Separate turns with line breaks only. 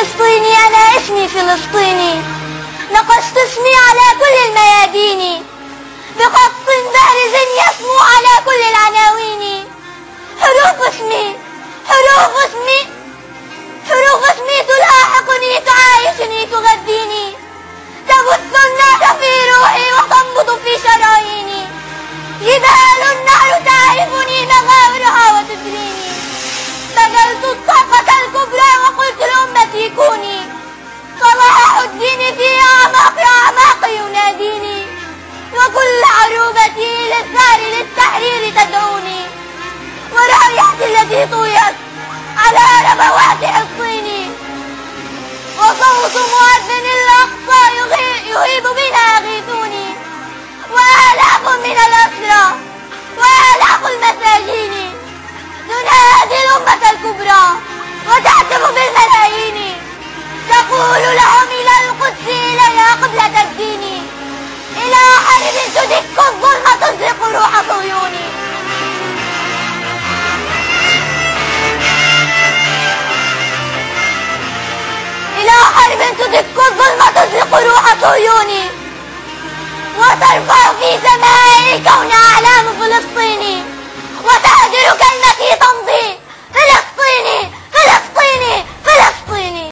فلسطيني أنا اسمي فلسطيني. نقشت اسمي على كل الميادين. بخط بارز يسمو على كل العناوين. حروف اسمي حروف اسمي حروف اسمي تلاحقني تعايشني تغذيني. تبث النار في روحي وتنبض في شراييني. جبال النار تعرفني مغاورها وتدريني بذلت الطاقة عروبتي للثار للتحرير تدعوني ورايحتي التي طويت على ربوات حصيني وصوت مؤذن الأقصى يهيب بنا أغيثوني وآلاف من الأسرى وآلاف المساجين تنادي الأمة الكبرى وتعتم حرب تدك الظلم تزلق روح إلى حرب تدك الظلم تزلق روح صهيوني وترفع في سماء